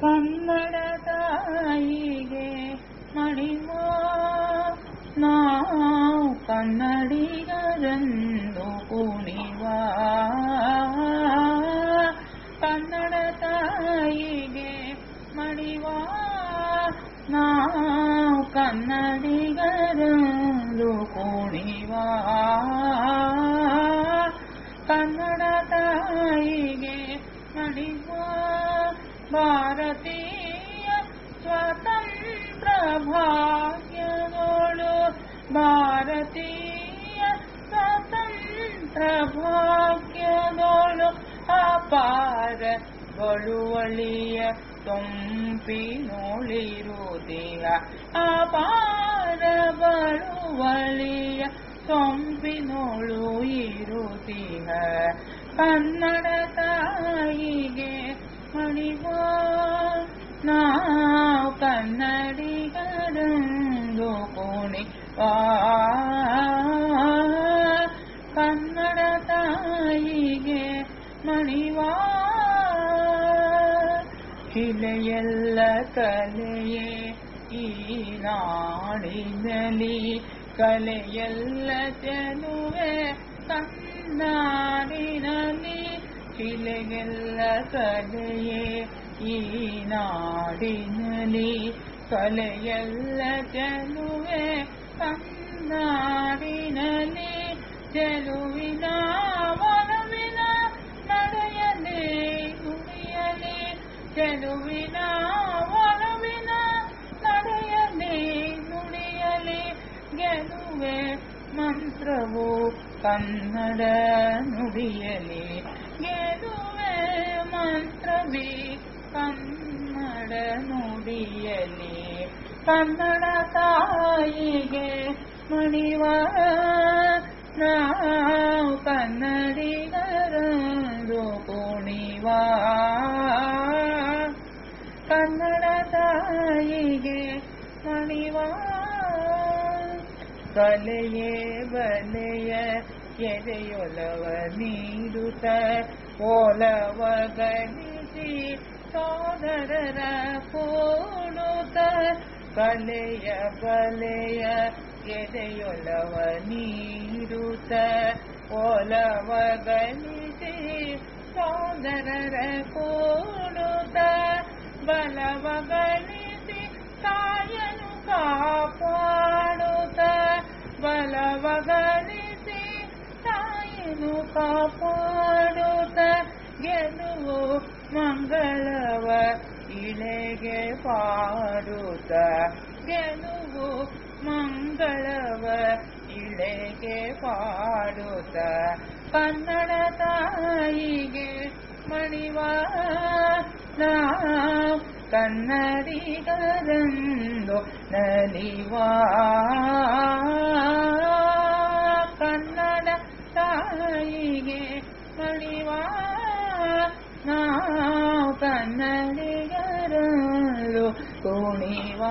ಕನ್ನಡ ತಾಯಿಗೆ ಮಣಿವ ನಾವು ಕನ್ನಡಿಗರೆಂದು ಕುಣಿವ? ಕನ್ನಡ ತಾಯಿಗೆ ಮಡಿವ ನಾವು ಕನ್ನಡಿಗರೆಂದು ಕುಣಿವ? ಭಾರತೀಯ ಸ್ವತಂತ್ರ ಭಾಗ್ಯಗಳು. ಭಾರತೀಯ ಸ್ವತಂತ್ರ ಭಾಗ್ಯಗಳು. ಅಪಾರ ಬಳುವಳಿಯ ಸೊಂಪಿನೊಳಿರುವುದಿಲ್ಲ ಅಪಾರ ಬಳುವಳಿಯ ಸೊಂಪಿನೊಳು ಇರುವುದಿಲ್ಲ ಕನ್ನಡ ತಾಯಿಗೆ ಮಣಿವ ನಾವು ಕನ್ನಡಿಗರೆಂದು ಕುಣಿವ ಕನ್ನಡ ತಾಯಿಗೆ ಮಣಿವ ಶಿಲೆಯೆಲ್ಲ ಕಲೆಯೇ ಈ ನಾಡಿನಲ್ಲಿ ಕಲೆಯೆಲ್ಲ ಚೆಲುವೆ ಕನ್ನಾಡಿನಲ್ಲಿ ಶಿಲೆಗೆಲ್ಲ ಕಲೆಯೇ ಈ ನಾಡಿನಲ್ಲಿ ಕಲೆಯೆಲ್ಲ ಚೆಲುವೆ ಕನ್ನಾಡಿನಲ್ಲಿ ಚೆಲುವಿನ ಒಲವಿನ ನಡೆಯಲಿ ನುಡಿಯಲಿ ಚೆಲುವಿನ ಕನ್ನಡ ನುಡಿಯಲಿ ಗೆಲುವೆ ಮಂತ್ರವಿ ಕನ್ನಡ ನುಡಿಯಲಿ ಕನ್ನಡ ತಾಯಿಗೆ ಮಣಿವ ನಾವು ಕನ್ನಡಿಗರಂದು ಕುಣಿವ ಕನ್ನಡ ತಾಯಿಗೆ ಮಣಿವ ಕಲೆಯೇ ಬಲೆಯ ಎದೆಯೊಲವ ನೀಡುತ್ತ ಓಲವ ಗಣಿಸಿ ಸೋದರರ ಕೂಡುತ್ತ ಕಲೆಯ ಬಲೆಯ ಎದೆಯೊಲವ ನೀಡುತ್ತ ಓಲವ ಗಣಿಸಿ ಸೋದರರ ಕೂಡುತ್ತ ಬಲವ ಕಾಪಾಡುತ್ತ ಗೆಲುವು ಮಂಗಳವ ಇಳೆಗೆ ಪಾಡುತ್ತ ಗೆಲುವು ಮಂಗಳವ ಇಳೆಗೆ ಪಾಡುತ್ತ. ಕನ್ನಡ ತಾಯಿಗೆ ಮಣಿವ ಕನ್ನಡಿಗರಂದು ನಲಿವಾ. ನಾವು ಕನ್ನಡಿಗರಲ್ಲೂ ಕುಣಿವ